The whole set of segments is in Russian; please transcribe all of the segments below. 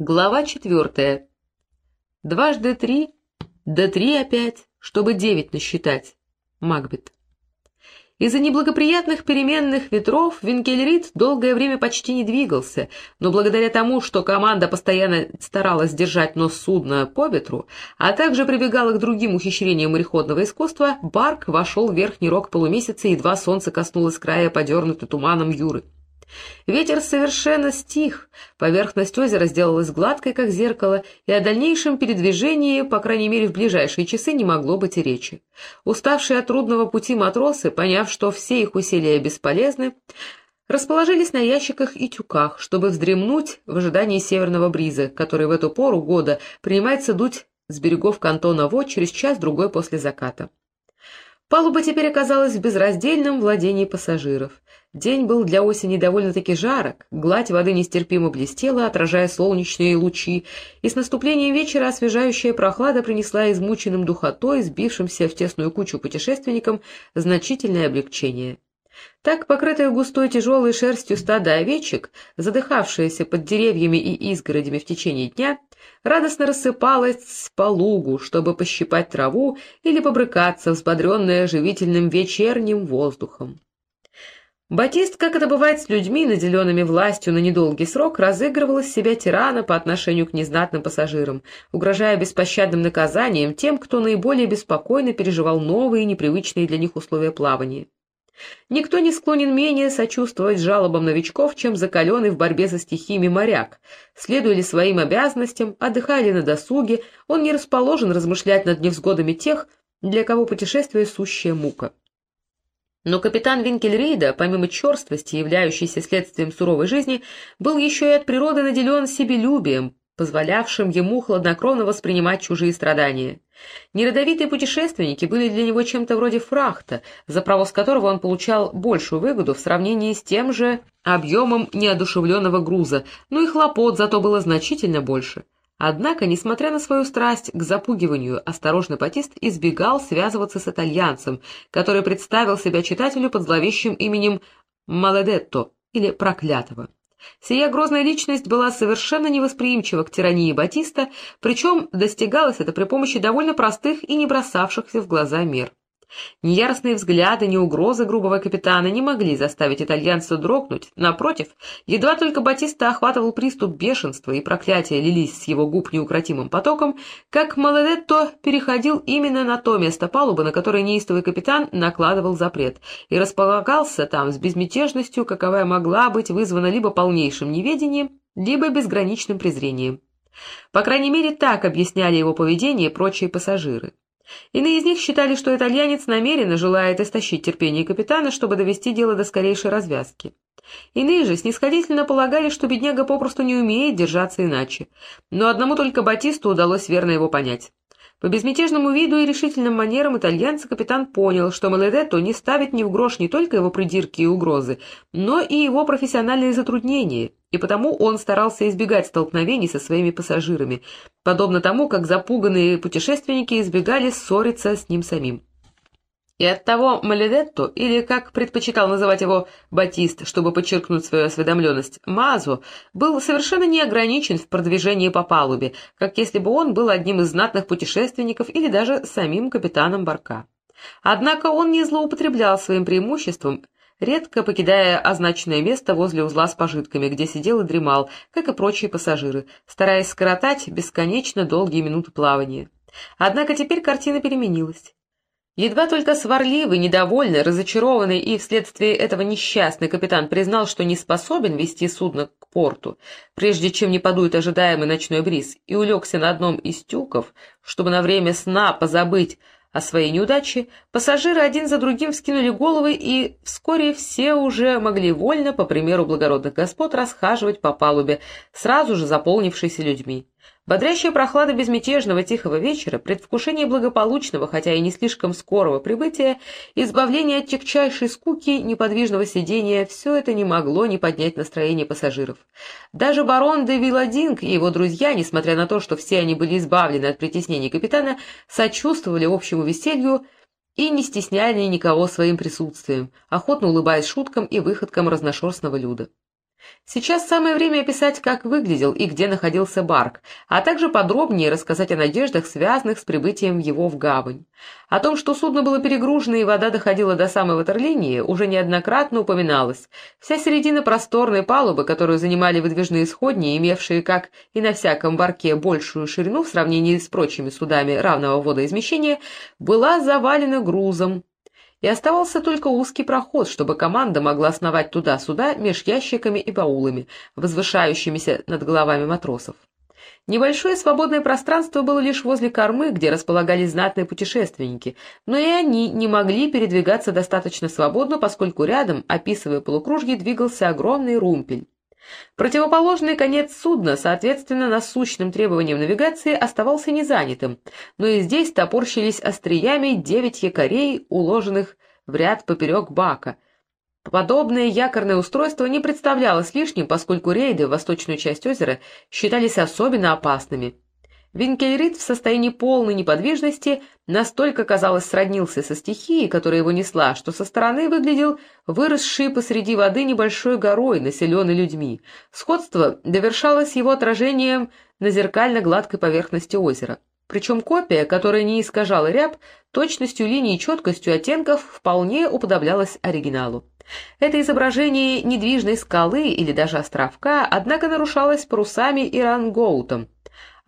Глава четвертая. Дважды три, да три опять, чтобы девять насчитать. Макбет. Из-за неблагоприятных переменных ветров Винкельрид долгое время почти не двигался, но благодаря тому, что команда постоянно старалась держать нос судна по ветру, а также прибегала к другим ухищрениям мореходного искусства, Барк вошел в верхний рог полумесяца, едва солнце коснулось края подернутой туманом Юры. Ветер совершенно стих, поверхность озера сделалась гладкой, как зеркало, и о дальнейшем передвижении, по крайней мере в ближайшие часы, не могло быть и речи. Уставшие от трудного пути матросы, поняв, что все их усилия бесполезны, расположились на ящиках и тюках, чтобы вздремнуть в ожидании северного бриза, который в эту пору года принимается дуть с берегов кантона Во через час-другой после заката. Палуба теперь оказалась в безраздельном владении пассажиров. День был для осени довольно-таки жарок, гладь воды нестерпимо блестела, отражая солнечные лучи, и с наступлением вечера освежающая прохлада принесла измученным духотой, сбившимся в тесную кучу путешественникам, значительное облегчение. Так, покрытая густой тяжелой шерстью стада овечек, задыхавшаяся под деревьями и изгородями в течение дня, радостно рассыпалась по лугу, чтобы пощипать траву или побрыкаться, взбодренная живительным вечерним воздухом. Батист, как это бывает с людьми, наделенными властью на недолгий срок, разыгрывал из себя тирана по отношению к незнатным пассажирам, угрожая беспощадным наказанием тем, кто наиболее беспокойно переживал новые непривычные для них условия плавания. Никто не склонен менее сочувствовать жалобам новичков, чем закаленный в борьбе со стихиями моряк. Следуя ли своим обязанностям, отдыхая ли на досуге, он не расположен размышлять над невзгодами тех, для кого путешествие — сущая мука. Но капитан Винкельрейда, помимо черствости, являющейся следствием суровой жизни, был еще и от природы наделен себелюбием, позволявшим ему хладнокровно воспринимать чужие страдания. Неродовитые путешественники были для него чем-то вроде фрахта, за провоз которого он получал большую выгоду в сравнении с тем же объемом неодушевленного груза, но и хлопот зато было значительно больше. Однако, несмотря на свою страсть к запугиванию, осторожный Батист избегал связываться с итальянцем, который представил себя читателю под зловещим именем Маладетто или Проклятого. Сия грозная личность была совершенно невосприимчива к тирании Батиста, причем достигалось это при помощи довольно простых и не бросавшихся в глаза мер. Ни яростные взгляды, ни угрозы грубого капитана не могли заставить итальянца дрогнуть. Напротив, едва только Батиста охватывал приступ бешенства, и проклятия лились с его губ неукротимым потоком, как Маладетто переходил именно на то место палубы, на которое неистовый капитан накладывал запрет, и располагался там с безмятежностью, каковая могла быть вызвана либо полнейшим неведением, либо безграничным презрением. По крайней мере, так объясняли его поведение прочие пассажиры. Иные из них считали, что итальянец намеренно желает истощить терпение капитана, чтобы довести дело до скорейшей развязки. Иные же снисходительно полагали, что бедняга попросту не умеет держаться иначе. Но одному только Батисту удалось верно его понять. По безмятежному виду и решительным манерам итальянца капитан понял, что Маледетто не ставит ни в грош не только его придирки и угрозы, но и его профессиональные затруднения, и потому он старался избегать столкновений со своими пассажирами, подобно тому, как запуганные путешественники избегали ссориться с ним самим. И оттого Маледетто, или, как предпочитал называть его Батист, чтобы подчеркнуть свою осведомленность, Мазо, был совершенно не ограничен в продвижении по палубе, как если бы он был одним из знатных путешественников или даже самим капитаном Барка. Однако он не злоупотреблял своим преимуществом, редко покидая означенное место возле узла с пожитками, где сидел и дремал, как и прочие пассажиры, стараясь скоротать бесконечно долгие минуты плавания. Однако теперь картина переменилась. Едва только сварливый, недовольный, разочарованный и вследствие этого несчастный капитан признал, что не способен вести судно к порту, прежде чем не подует ожидаемый ночной бриз, и улегся на одном из тюков, чтобы на время сна позабыть о своей неудаче, пассажиры один за другим вскинули головы, и вскоре все уже могли вольно, по примеру благородных господ, расхаживать по палубе, сразу же заполнившейся людьми. Бодрящая прохлада безмятежного тихого вечера, предвкушение благополучного, хотя и не слишком скорого прибытия, избавление от тягчайшей скуки, неподвижного сидения — все это не могло не поднять настроение пассажиров. Даже барон де Виладинг и его друзья, несмотря на то, что все они были избавлены от притеснений капитана, сочувствовали общему веселью и не стесняли никого своим присутствием, охотно улыбаясь шуткам и выходкам разношерстного люда. Сейчас самое время описать, как выглядел и где находился Барк, а также подробнее рассказать о надеждах, связанных с прибытием его в гавань. О том, что судно было перегружено и вода доходила до самой ватерлинии, уже неоднократно упоминалось. Вся середина просторной палубы, которую занимали выдвижные сходни, имевшие, как и на всяком барке, большую ширину в сравнении с прочими судами равного водоизмещения, была завалена грузом, и оставался только узкий проход, чтобы команда могла сновать туда-сюда меж ящиками и баулами, возвышающимися над головами матросов. Небольшое свободное пространство было лишь возле кормы, где располагались знатные путешественники, но и они не могли передвигаться достаточно свободно, поскольку рядом, описывая полукружье, двигался огромный румпель. Противоположный конец судна, соответственно, насущным требованиям навигации, оставался незанятым, но и здесь топорщились остриями девять якорей, уложенных в ряд поперек бака. Подобное якорное устройство не представлялось лишним, поскольку рейды в восточную часть озера считались особенно опасными. Винкельрид в состоянии полной неподвижности настолько, казалось, сроднился со стихией, которая его несла, что со стороны выглядел выросший посреди воды небольшой горой, населенной людьми. Сходство довершалось его отражением на зеркально-гладкой поверхности озера. Причем копия, которая не искажала ряб, точностью линий и четкостью оттенков вполне уподоблялась оригиналу. Это изображение недвижной скалы или даже островка, однако нарушалось парусами и рангоутом,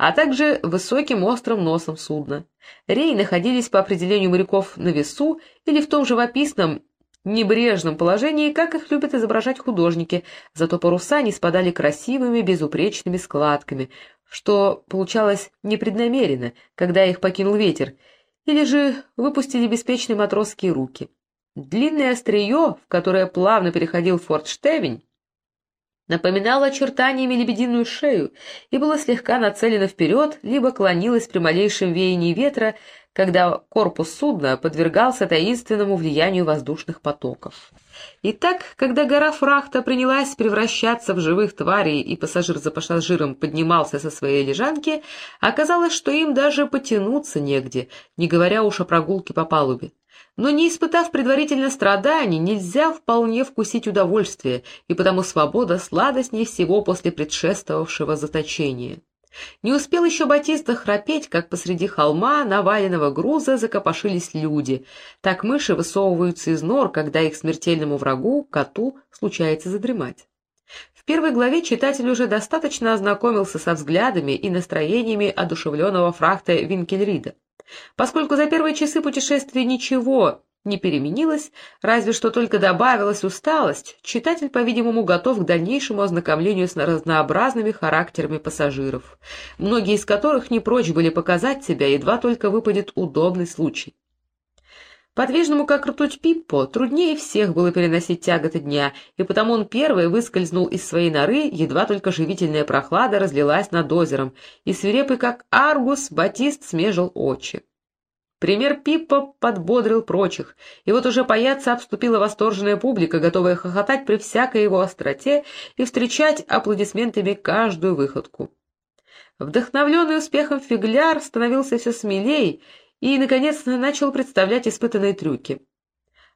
а также высоким острым носом судна. Реи находились по определению моряков на весу или в том живописном, небрежном положении, как их любят изображать художники, зато паруса не спадали красивыми безупречными складками, что получалось непреднамеренно, когда их покинул ветер, или же выпустили беспечные матросские руки. Длинное острие, в которое плавно переходил форт Штевень, напоминало очертаниями лебединую шею и было слегка нацелено вперед, либо клонилось при малейшем веянии ветра, когда корпус судна подвергался таинственному влиянию воздушных потоков. Итак, когда гора фрахта принялась превращаться в живых тварей, и пассажир за пассажиром поднимался со своей лежанки, оказалось, что им даже потянуться негде, не говоря уж о прогулке по палубе. Но не испытав предварительно страданий, нельзя вполне вкусить удовольствие, и потому свобода сладостнее всего после предшествовавшего заточения. Не успел еще Батиста храпеть, как посреди холма, наваленного груза, закопошились люди. Так мыши высовываются из нор, когда их смертельному врагу, коту, случается задремать. В первой главе читатель уже достаточно ознакомился со взглядами и настроениями одушевленного фрахта Винкельрида. Поскольку за первые часы путешествия ничего не переменилось, разве что только добавилась усталость, читатель, по-видимому, готов к дальнейшему ознакомлению с разнообразными характерами пассажиров, многие из которых не прочь были показать себя, едва только выпадет удобный случай. Подвижному, как ртуть Пиппо, труднее всех было переносить тяготы дня, и потому он первый выскользнул из своей норы, едва только живительная прохлада разлилась над озером, и свирепый, как Аргус, Батист смежил очи. Пример Пиппа подбодрил прочих, и вот уже паяться обступила восторженная публика, готовая хохотать при всякой его остроте и встречать аплодисментами каждую выходку. Вдохновленный успехом фигляр становился все смелей и, наконец, начал представлять испытанные трюки.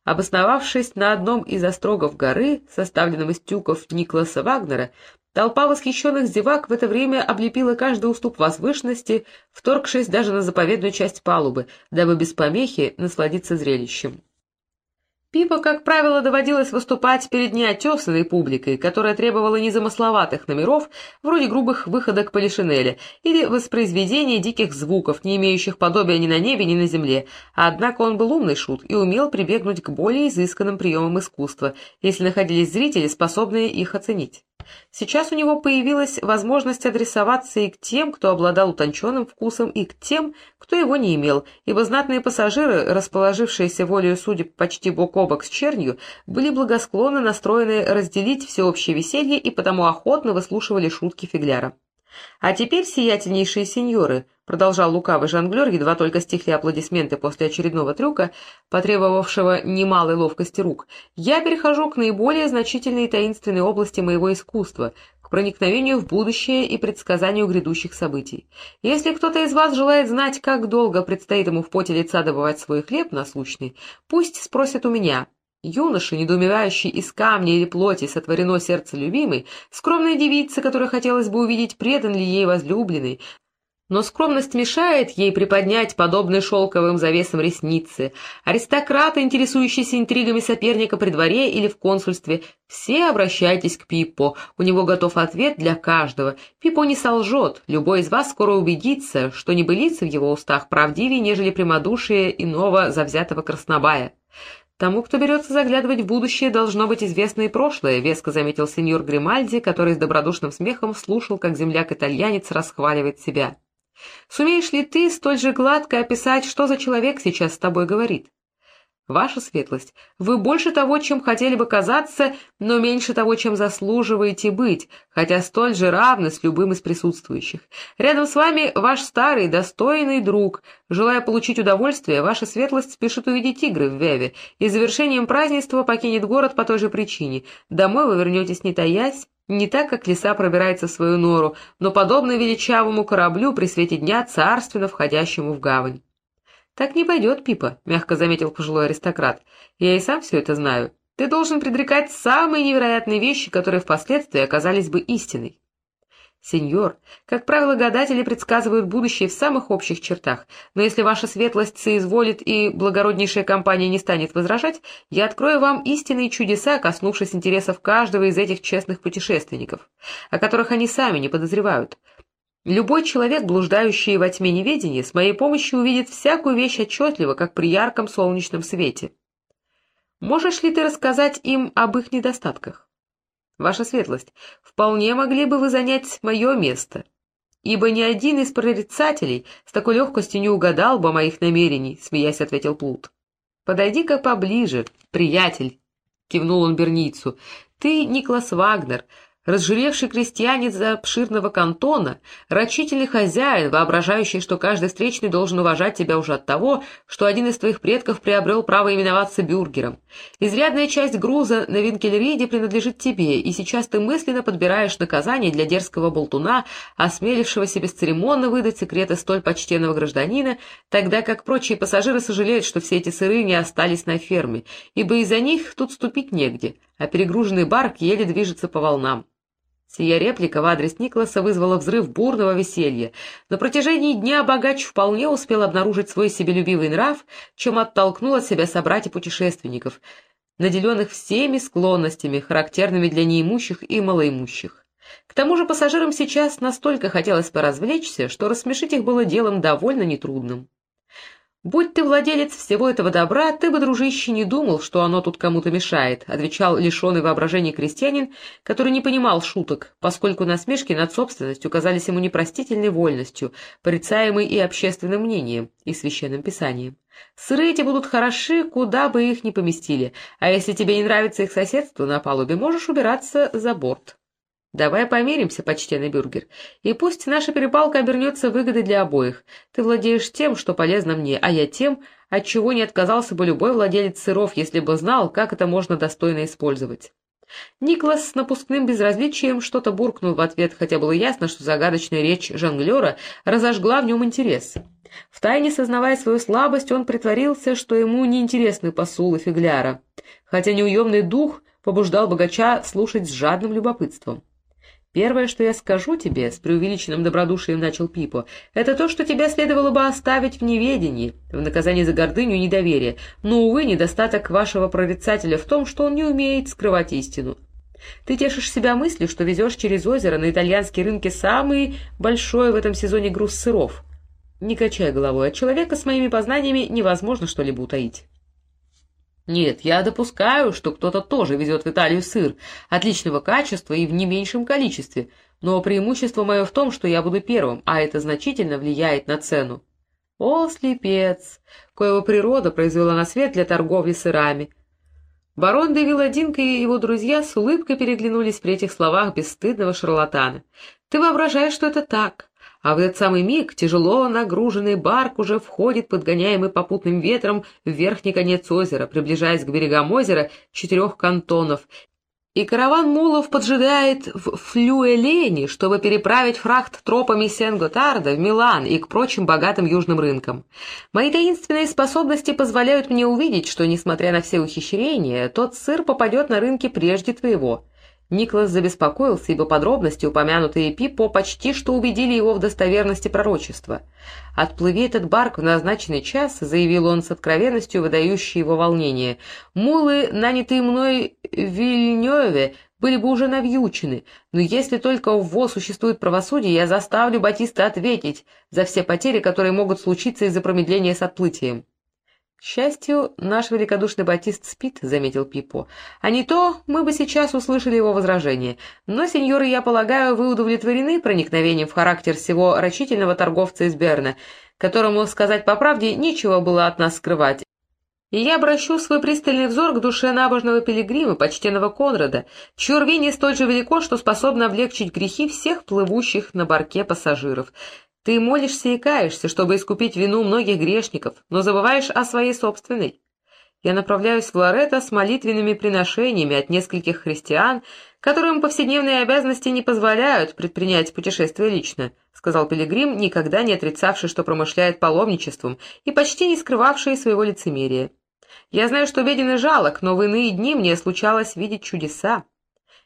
Обосновавшись на одном из острогов горы, составленном из тюков Никласа Вагнера, толпа восхищенных зевак в это время облепила каждый уступ возвышенности, вторгшись даже на заповедную часть палубы, дабы без помехи насладиться зрелищем. Пипа, как правило, доводилось выступать перед неотесанной публикой, которая требовала незамысловатых номеров, вроде грубых выходок Полишинеля, или воспроизведения диких звуков, не имеющих подобия ни на небе, ни на земле. Однако он был умный шут и умел прибегнуть к более изысканным приемам искусства, если находились зрители, способные их оценить. Сейчас у него появилась возможность адресоваться и к тем, кто обладал утонченным вкусом, и к тем, кто его не имел, ибо знатные пассажиры, расположившиеся волею судеб почти бок о бок с чернью, были благосклонно настроены разделить всеобщее веселье и потому охотно выслушивали шутки фигляра. «А теперь, сиятельнейшие сеньоры», — продолжал лукавый жонглер, едва только стихли аплодисменты после очередного трюка, потребовавшего немалой ловкости рук, «я перехожу к наиболее значительной и таинственной области моего искусства, к проникновению в будущее и предсказанию грядущих событий. Если кто-то из вас желает знать, как долго предстоит ему в поте лица добывать свой хлеб насущный, пусть спросит у меня, Юноша, недоумевающий из камня или плоти сотворено сердце любимой, скромная девица, которая хотелось бы увидеть, предан ли ей возлюбленный, но скромность мешает ей приподнять подобные шелковым завесам ресницы. Аристократы, интересующиеся интригами соперника при дворе или в консульстве, все обращайтесь к Пиппо, у него готов ответ для каждого. Пиппо не солжет, любой из вас скоро убедится, что небылицы в его устах правдивее, нежели прямодушие иного завзятого краснобая. «Тому, кто берется заглядывать в будущее, должно быть известно и прошлое», — веско заметил сеньор Гримальди, который с добродушным смехом слушал, как земляк-итальянец расхваливает себя. Сумеешь ли ты столь же гладко описать, что за человек сейчас с тобой говорит? Ваша светлость, вы больше того, чем хотели бы казаться, но меньше того, чем заслуживаете быть, хотя столь же равны с любым из присутствующих. Рядом с вами ваш старый, достойный друг. Желая получить удовольствие, ваша светлость спешит увидеть игры в Веве и завершением празднества покинет город по той же причине. Домой вы вернетесь не таясь, не так, как лиса пробирается в свою нору, но подобно величавому кораблю при свете дня царственно входящему в гавань. «Так не пойдет, Пипа», — мягко заметил пожилой аристократ. «Я и сам все это знаю. Ты должен предрекать самые невероятные вещи, которые впоследствии оказались бы истиной». «Сеньор, как правило, гадатели предсказывают будущее в самых общих чертах, но если ваша светлость соизволит и благороднейшая компания не станет возражать, я открою вам истинные чудеса, коснувшись интересов каждого из этих честных путешественников, о которых они сами не подозревают. Любой человек, блуждающий во тьме неведения, с моей помощью увидит всякую вещь отчетливо, как при ярком солнечном свете. Можешь ли ты рассказать им об их недостатках? Ваша светлость, вполне могли бы вы занять мое место, ибо ни один из прорицателей с такой легкостью не угадал бы моих намерений, — смеясь ответил Плут. — Подойди-ка поближе, приятель, — кивнул он Берницу. — Ты Никлас Вагнер, Разжиревший крестьянец за обширного кантона, рачительный хозяин, воображающий, что каждый встречный должен уважать тебя уже от того, что один из твоих предков приобрел право именоваться бюргером. Изрядная часть груза на Винкельриде принадлежит тебе, и сейчас ты мысленно подбираешь наказание для дерзкого болтуна, осмелившегося бесцеремонно выдать секреты столь почтенного гражданина, тогда как прочие пассажиры сожалеют, что все эти сыры не остались на ферме, ибо из-за них тут ступить негде, а перегруженный барк еле движется по волнам. Сия реплика в адрес Николаса вызвала взрыв бурного веселья. На протяжении дня богач вполне успел обнаружить свой себелюбивый нрав, чем оттолкнул от себя собратья-путешественников, наделенных всеми склонностями, характерными для неимущих и малоимущих. К тому же пассажирам сейчас настолько хотелось поразвлечься, что рассмешить их было делом довольно нетрудным. «Будь ты владелец всего этого добра, ты бы, дружище, не думал, что оно тут кому-то мешает», — отвечал лишенный воображения крестьянин, который не понимал шуток, поскольку насмешки над собственностью казались ему непростительной вольностью, порицаемой и общественным мнением, и священным писанием. «Сыры эти будут хороши, куда бы их ни поместили, а если тебе не нравится их соседство на палубе, можешь убираться за борт». Давай помиримся, почтенный бюргер, и пусть наша перепалка обернется выгодой для обоих. Ты владеешь тем, что полезно мне, а я тем, от чего не отказался бы любой владелец сыров, если бы знал, как это можно достойно использовать. Никлас с напускным безразличием что-то буркнул в ответ, хотя было ясно, что загадочная речь жонглера разожгла в нем интерес. Втайне сознавая свою слабость, он притворился, что ему неинтересны посулы фигляра, хотя неуемный дух побуждал богача слушать с жадным любопытством. «Первое, что я скажу тебе, — с преувеличенным добродушием начал Пипо, — это то, что тебя следовало бы оставить в неведении, в наказание за гордыню и недоверие, но, увы, недостаток вашего прорицателя в том, что он не умеет скрывать истину. Ты тешишь себя мыслью, что везешь через озеро на итальянские рынки самый большой в этом сезоне груз сыров. Не качай головой, от человека с моими познаниями невозможно что-либо утаить». Нет, я допускаю, что кто-то тоже везет в Италию сыр, отличного качества и в не меньшем количестве, но преимущество мое в том, что я буду первым, а это значительно влияет на цену. О, слепец! Коего природа произвела на свет для торговли сырами. Барон де Виладинка и его друзья с улыбкой переглянулись при этих словах бесстыдного шарлатана. Ты воображаешь, что это так, а в этот самый миг тяжело нагруженный барк уже входит, подгоняемый попутным ветром, в верхний конец озера, приближаясь к берегам озера четырех кантонов, и караван мулов поджидает в Флюэлене, чтобы переправить фрахт тропами Сен-Готарда в Милан и к прочим богатым южным рынкам. Мои таинственные способности позволяют мне увидеть, что, несмотря на все ухищрения, тот сыр попадет на рынки прежде твоего. Николас забеспокоился, ибо подробности, упомянутые Пипо, почти что убедили его в достоверности пророчества. «Отплыви этот барк в назначенный час», — заявил он с откровенностью, выдающей его волнение. «Мулы, нанятые мной в Вильнёве, были бы уже навьючены, но если только в ВО существует правосудие, я заставлю Батиста ответить за все потери, которые могут случиться из-за промедления с отплытием». «К счастью, наш великодушный Батист спит», — заметил Пипо. «А не то мы бы сейчас услышали его возражение. Но, сеньоры, я полагаю, вы удовлетворены проникновением в характер всего рачительного торговца из Берна, которому, сказать по правде, нечего было от нас скрывать, и я обращу свой пристальный взор к душе набожного пилигрима, почтенного Конрада, чье рвение столь же велико, что способно облегчить грехи всех плывущих на барке пассажиров. Ты молишься и каешься, чтобы искупить вину многих грешников, но забываешь о своей собственной. Я направляюсь в Лоретто с молитвенными приношениями от нескольких христиан, которым повседневные обязанности не позволяют предпринять путешествие лично, сказал Пилигрим, никогда не отрицавший, что промышляет паломничеством, и почти не скрывавший своего лицемерия. Я знаю, что беден и жалок, но в иные дни мне случалось видеть чудеса.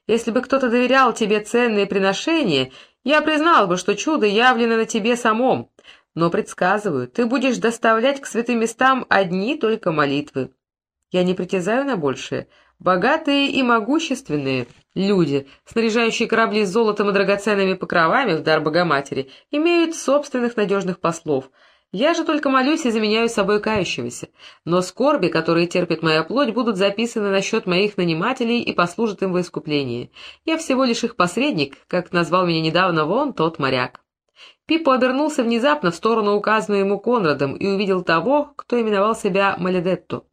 Если бы кто-то доверял тебе ценные приношения, я признал бы, что чудо явлено на тебе самом, но предсказываю, ты будешь доставлять к святым местам одни только молитвы. Я не притязаю на большее. Богатые и могущественные люди, снаряжающие корабли золотом и драгоценными покровами в дар Богоматери, имеют собственных надежных послов — я же только молюсь и заменяю собой кающегося. Но скорби, которые терпит моя плоть, будут записаны на счет моих нанимателей и послужат им во искуплении. Я всего лишь их посредник, как назвал меня недавно вон тот моряк. Пиппо обернулся внезапно в сторону, указанную ему Конрадом, и увидел того, кто именовал себя Маледетто.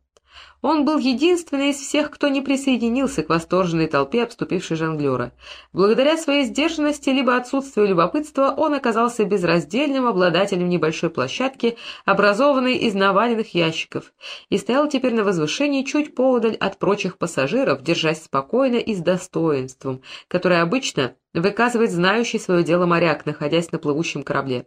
Он был единственный из всех, кто не присоединился к восторженной толпе, обступившей жонглера. Благодаря своей сдержанности либо отсутствию любопытства он оказался безраздельным обладателем небольшой площадки, образованной из наваленных ящиков, и стоял теперь на возвышении чуть поодаль от прочих пассажиров, держась спокойно и с достоинством, которое обычно выказывает знающий свое дело моряк, находясь на плывущем корабле.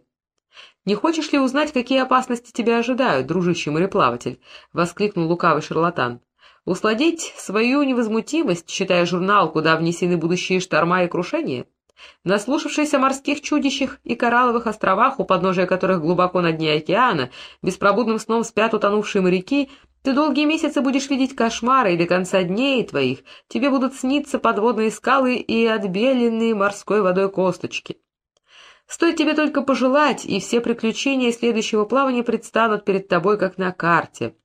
«Не хочешь ли узнать, какие опасности тебя ожидают, дружище мореплаватель?» — воскликнул лукавый шарлатан. «Усладить свою невозмутимость, читая журнал, куда внесены будущие шторма и крушения?» Наслушавшись о морских чудищах и коралловых островах, у подножия которых глубоко на дне океана, беспробудным сном спят утонувшие моряки, ты долгие месяцы будешь видеть кошмары, и до конца дней твоих тебе будут сниться подводные скалы и отбеленные морской водой косточки. Стоит тебе только пожелать, и все приключения следующего плавания предстанут перед тобой, как на карте.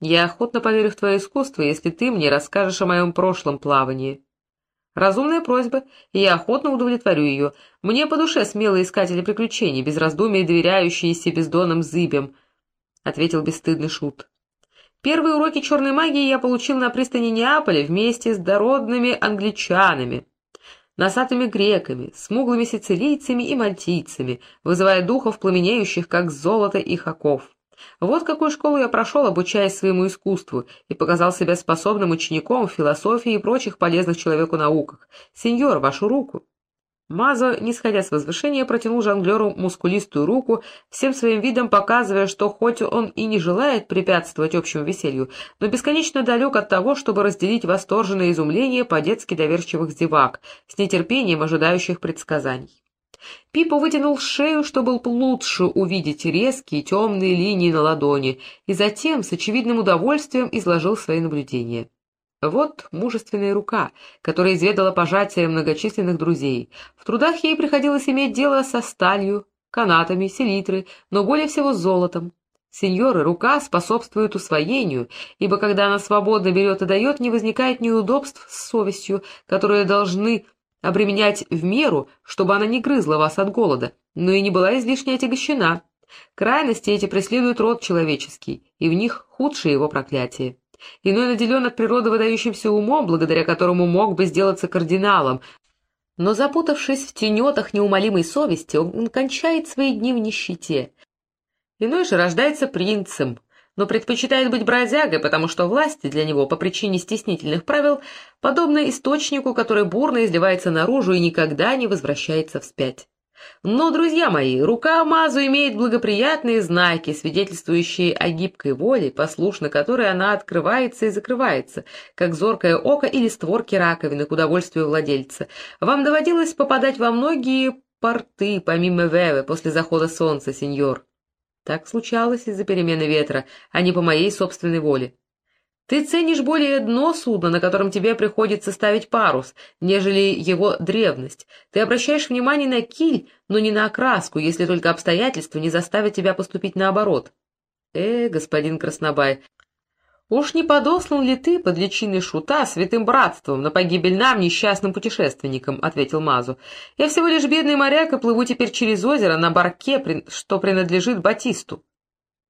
Я охотно поверю в твое искусство, если ты мне расскажешь о моем прошлом плавании. Разумная просьба, и я охотно удовлетворю ее. Мне по душе смелые искатели приключений, без раздумий доверяющиеся бездонным зыбям, — ответил бесстыдный шут. Первые уроки черной магии я получил на пристани Неаполя вместе с дородными англичанами носатыми греками, смуглыми сицилийцами и мальтийцами, вызывая духов, пламенеющих, как золото их оков. Вот какую школу я прошел, обучаясь своему искусству, и показал себя способным учеником философии и прочих полезных человеку науках. Сеньор, вашу руку. Мазо, не сходя с возвышения, протянул жонглеру мускулистую руку, всем своим видом показывая, что хоть он и не желает препятствовать общему веселью, но бесконечно далек от того, чтобы разделить восторженное изумление по-детски доверчивых зевак, с нетерпением ожидающих предсказаний. Пипа вытянул шею, чтобы лучше увидеть резкие темные линии на ладони, и затем с очевидным удовольствием изложил свои наблюдения. Вот мужественная рука, которая изведала пожатие многочисленных друзей. В трудах ей приходилось иметь дело со сталью, канатами, селитрой, но более всего с золотом. Сеньоры, рука способствует усвоению, ибо когда она свободно берет и дает, не возникает неудобств с совестью, которые должны обременять в меру, чтобы она не грызла вас от голода, но и не была излишне отягощена. Крайности эти преследуют род человеческий, и в них худшее его проклятие. Иной наделен от природы выдающимся умом, благодаря которому мог бы сделаться кардиналом, но запутавшись в тенетах неумолимой совести, он кончает свои дни в нищете. Иной же рождается принцем, но предпочитает быть бродягой, потому что власти для него по причине стеснительных правил подобны источнику, который бурно изливается наружу и никогда не возвращается вспять. Но, друзья мои, рука Мазу имеет благоприятные знаки, свидетельствующие о гибкой воле, послушно которой она открывается и закрывается, как зоркое око или створки раковины к удовольствию владельца. Вам доводилось попадать во многие порты, помимо Вевы, после захода солнца, сеньор. Так случалось из-за перемены ветра, а не по моей собственной воле. Ты ценишь более дно судна, на котором тебе приходится ставить парус, нежели его древность. Ты обращаешь внимание на киль, но не на окраску, если только обстоятельства не заставят тебя поступить наоборот. Э, господин Краснобай, Уж не подослан ли ты под личиной шута святым братством на погибель нам, несчастным путешественникам? — ответил Мазу. — Я всего лишь бедный моряк и плыву теперь через озеро на барке, что принадлежит Батисту.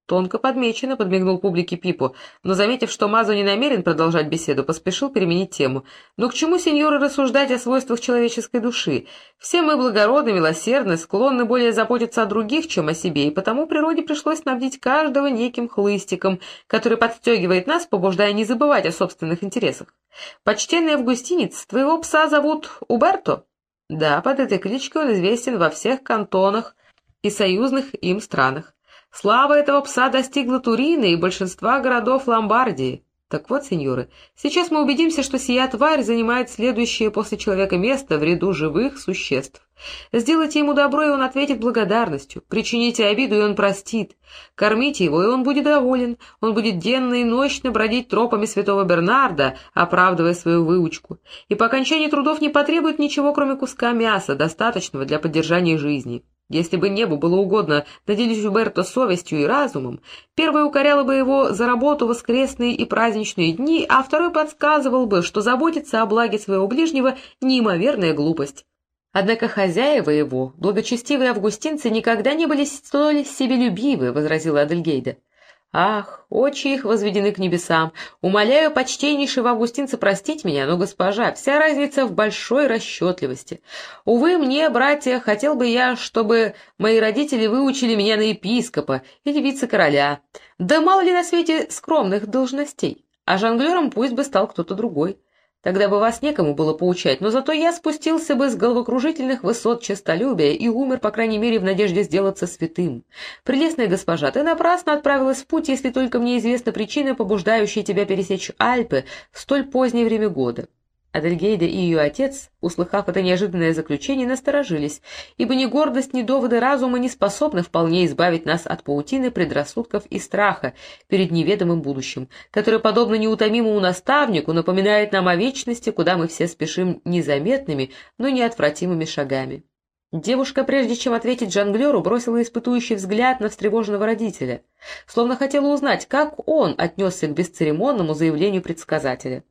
Тонко подмечено, подмигнул публике Пипу, но, заметив, что Мазу не намерен продолжать беседу, поспешил переменить тему. Но к чему, сеньоры, рассуждать о свойствах человеческой души? Все мы благородны, милосердны, склонны более заботиться о других, чем о себе, и потому природе пришлось снабдить каждого неким хлыстиком, который подстегивает нас, побуждая не забывать о собственных интересах. Почтенный августинец, твоего пса зовут Уберто? Да, под этой кличкой он известен во всех кантонах и союзных им странах. Слава этого пса достигла Турина и большинства городов Ломбардии. Так вот, сеньоры, сейчас мы убедимся, что сия тварь занимает следующее после человека место в ряду живых существ. Сделайте ему добро, и он ответит благодарностью. Причините обиду, и он простит. Кормите его, и он будет доволен. Он будет денно и ночно бродить тропами святого Бернарда, оправдывая свою выучку. И по окончании трудов не потребует ничего, кроме куска мяса, достаточного для поддержания жизни. Если бы небу было угодно наделить Уберто совестью и разумом, первый укоряло бы его за работу воскресные и праздничные дни, а второй подсказывал бы, что заботиться о благе своего ближнего — неимоверная глупость. Однако хозяева его, благочестивые августинцы, никогда не были столь себелюбивы, — возразила Адельгейда. Ах, очи их возведены к небесам. Умоляю почтеннейшего августинца простить меня, но, госпожа, вся разница в большой расчетливости. Увы, мне, братья, хотел бы я, чтобы мои родители выучили меня на епископа или вице-короля. Да мало ли на свете скромных должностей, а жонглером пусть бы стал кто-то другой. Тогда бы вас некому было поучать, но зато я спустился бы с головокружительных высот честолюбия и умер, по крайней мере, в надежде сделаться святым. Прелестная госпожа, ты напрасно отправилась в путь, если только мне известна причина, побуждающая тебя пересечь Альпы в столь позднее время года. Адельгейда и ее отец, услыхав это неожиданное заключение, насторожились, ибо ни гордость, ни доводы разума не способны вполне избавить нас от паутины предрассудков и страха перед неведомым будущим, который, подобно неутомимому наставнику, напоминает нам о вечности, куда мы все спешим незаметными, но неотвратимыми шагами. Девушка, прежде чем ответить жонглеру, бросила испытующий взгляд на встревоженного родителя, словно хотела узнать, как он отнесся к бесцеремонному заявлению предсказателя.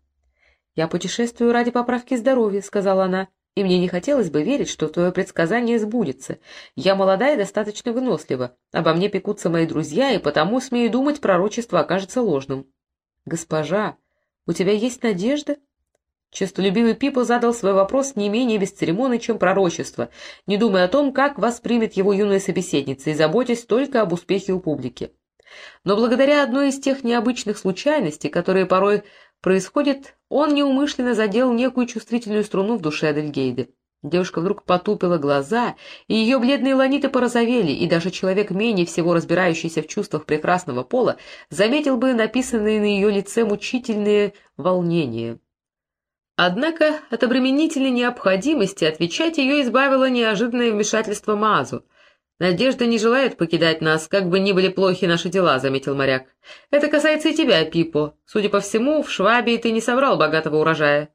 «Я путешествую ради поправки здоровья», — сказала она, «и мне не хотелось бы верить, что твое предсказание сбудется. Я молода и достаточно вынослива. Обо мне пекутся мои друзья, и потому, смею думать, пророчество окажется ложным». «Госпожа, у тебя есть надежда?» Честолюбивый Пипо задал свой вопрос не менее бесцеремонный, чем пророчество, не думая о том, как воспримет его юная собеседница, и заботясь только об успехе у публики. Но благодаря одной из тех необычных случайностей, которые порой происходят он неумышленно задел некую чувствительную струну в душе Адельгейды. Девушка вдруг потупила глаза, и ее бледные ланиты порозовели, и даже человек, менее всего разбирающийся в чувствах прекрасного пола, заметил бы написанные на ее лице мучительные волнения. Однако от обременительной необходимости отвечать ее избавило неожиданное вмешательство Мазу — «Надежда не желает покидать нас, как бы ни были плохи наши дела», — заметил моряк. «Это касается и тебя, Пипо. Судя по всему, в Швабии ты не собрал богатого урожая».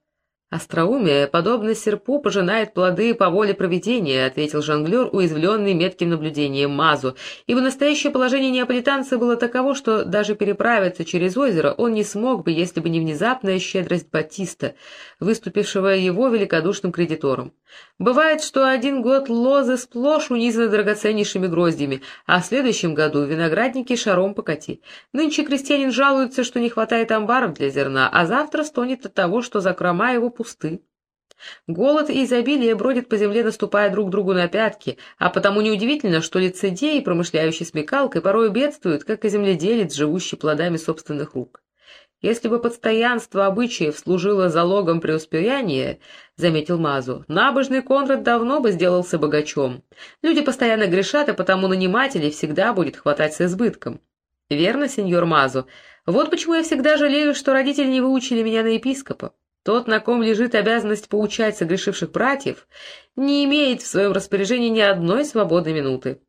«Остроумие, подобно серпу, пожинает плоды по воле провидения», — ответил жонглер, уязвленный метким наблюдением Мазу, ибо настоящее положение неаполитанца было таково, что даже переправиться через озеро он не смог бы, если бы не внезапная щедрость Батиста, выступившего его великодушным кредитором. Бывает, что один год лозы сплошь унизаны драгоценнейшими гроздями, а в следующем году виноградники шаром покати. Нынче крестьянин жалуется, что не хватает амбаров для зерна, а завтра стонет от того, что закрома его пусты. Голод и изобилие бродят по земле, наступая друг другу на пятки, а потому неудивительно, что лицедей, промышляющий смекалкой, порой бедствуют, как и земледелец, живущий плодами собственных рук. Если бы подстоянство обычаев служило залогом преуспеяния, — заметил Мазу, — набожный Конрад давно бы сделался богачом. Люди постоянно грешат, и потому нанимателей всегда будет хватать с избытком. Верно, сеньор Мазу. Вот почему я всегда жалею, что родители не выучили меня на епископа. Тот, на ком лежит обязанность поучать согрешивших братьев, не имеет в своем распоряжении ни одной свободной минуты.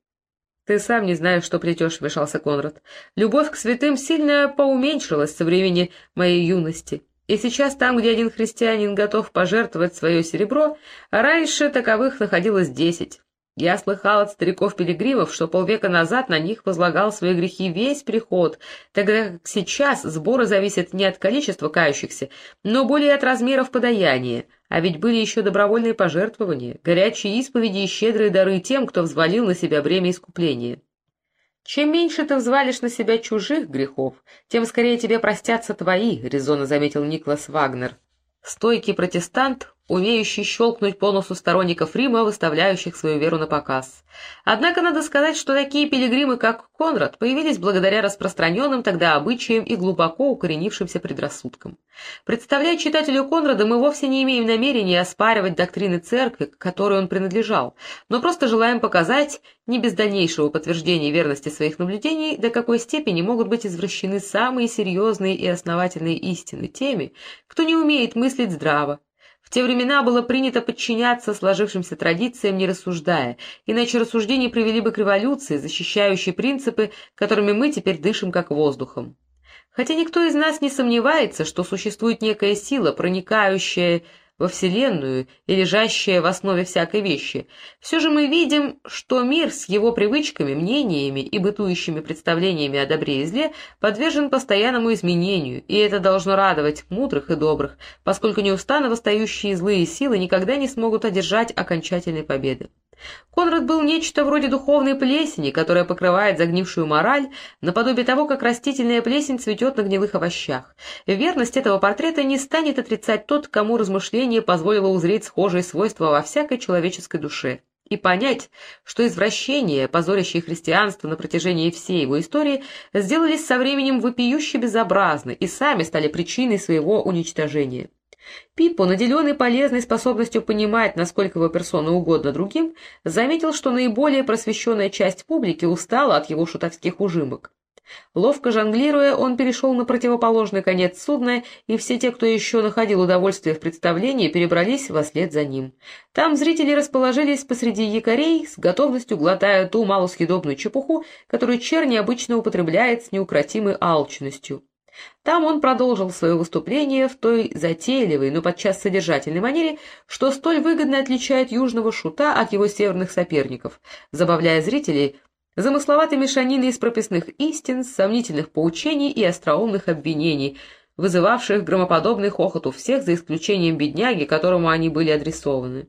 «Ты сам не знаешь, что плетешь», — вмешался Конрад. «Любовь к святым сильно поуменьшилась со времени моей юности. И сейчас там, где один христианин готов пожертвовать свое серебро, раньше таковых находилось десять. Я слыхал от стариков-пилигримов, что полвека назад на них возлагал свои грехи весь приход, тогда как сейчас сборы зависят не от количества кающихся, но более от размеров подаяния, а ведь были еще добровольные пожертвования, горячие исповеди и щедрые дары тем, кто взвалил на себя бремя искупления. «Чем меньше ты взвалишь на себя чужих грехов, тем скорее тебе простятся твои», — резонно заметил Никлас Вагнер. Стойкий протестант, умеющий щелкнуть по носу сторонников Рима, выставляющих свою веру на показ. Однако надо сказать, что такие пилигримы, как Конрад, появились благодаря распространенным тогда обычаям и глубоко укоренившимся предрассудкам. Представляя читателю Конрада, мы вовсе не имеем намерения оспаривать доктрины церкви, к которой он принадлежал, но просто желаем показать, не без дальнейшего подтверждения верности своих наблюдений, до какой степени могут быть извращены самые серьезные и основательные истины теми, кто не умеет мыслить здраво, те времена было принято подчиняться сложившимся традициям, не рассуждая, иначе рассуждения привели бы к революции, защищающей принципы, которыми мы теперь дышим как воздухом. Хотя никто из нас не сомневается, что существует некая сила, проникающая во Вселенную и лежащая в основе всякой вещи, все же мы видим, что мир с его привычками, мнениями и бытующими представлениями о добре и зле подвержен постоянному изменению, и это должно радовать мудрых и добрых, поскольку неустанно восстающие злые силы никогда не смогут одержать окончательной победы. Конрад был нечто вроде духовной плесени, которая покрывает загнившую мораль, наподобие того, как растительная плесень цветет на гнилых овощах. Верность этого портрета не станет отрицать тот, кому размышление позволило узреть схожие свойства во всякой человеческой душе и понять, что извращения, позорящие христианство на протяжении всей его истории, сделались со временем вопиюще безобразны и сами стали причиной своего уничтожения. Пиппо, наделенный полезной способностью понимать, насколько его персона угодно другим, заметил, что наиболее просвещенная часть публики устала от его шутовских ужимок. Ловко жонглируя, он перешел на противоположный конец судна, и все те, кто еще находил удовольствие в представлении, перебрались вслед за ним. Там зрители расположились посреди якорей, с готовностью глотая ту малосъедобную чепуху, которую черни обычно употребляет с неукротимой алчностью. Там он продолжил свое выступление в той затейливой, но подчас содержательной манере, что столь выгодно отличает южного шута от его северных соперников, забавляя зрителей замысловатой мешаниной из прописных истин, сомнительных поучений и остроумных обвинений, вызывавших громоподобный хохот у всех, за исключением бедняги, которому они были адресованы.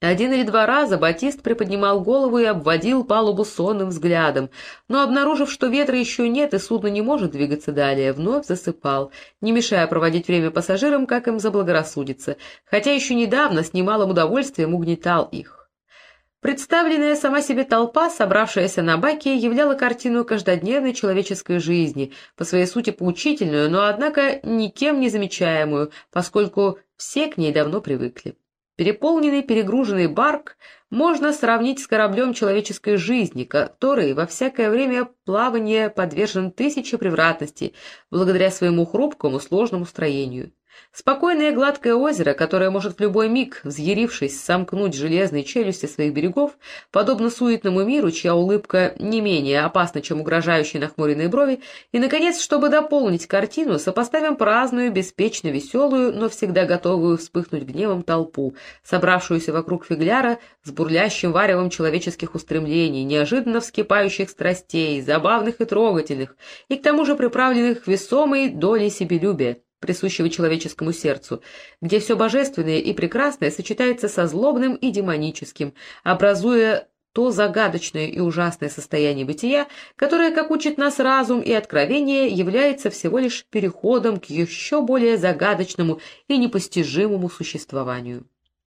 Один или два раза Батист приподнимал голову и обводил палубу сонным взглядом, но, обнаружив, что ветра еще нет и судно не может двигаться далее, вновь засыпал, не мешая проводить время пассажирам, как им заблагорассудится, хотя еще недавно с немалым удовольствием угнетал их. Представленная сама себе толпа, собравшаяся на баке, являла картину каждодневной человеческой жизни, по своей сути поучительную, но, однако, никем не замечаемую, поскольку все к ней давно привыкли. Переполненный, перегруженный барк можно сравнить с кораблем человеческой жизни, который во всякое время плавания подвержен тысяче превратностей благодаря своему хрупкому сложному строению. Спокойное гладкое озеро, которое может в любой миг, взъярившись, сомкнуть железные челюсти своих берегов, подобно суетному миру, чья улыбка не менее опасна, чем угрожающие нахмуренные брови, и, наконец, чтобы дополнить картину, сопоставим праздную, беспечно веселую, но всегда готовую вспыхнуть гневом толпу, собравшуюся вокруг фигляра с бурлящим варевом человеческих устремлений, неожиданно вскипающих страстей, забавных и трогательных, и к тому же приправленных весомой долей себелюбия присущего человеческому сердцу, где все божественное и прекрасное сочетается со злобным и демоническим, образуя то загадочное и ужасное состояние бытия, которое, как учит нас разум и откровение, является всего лишь переходом к еще более загадочному и непостижимому существованию.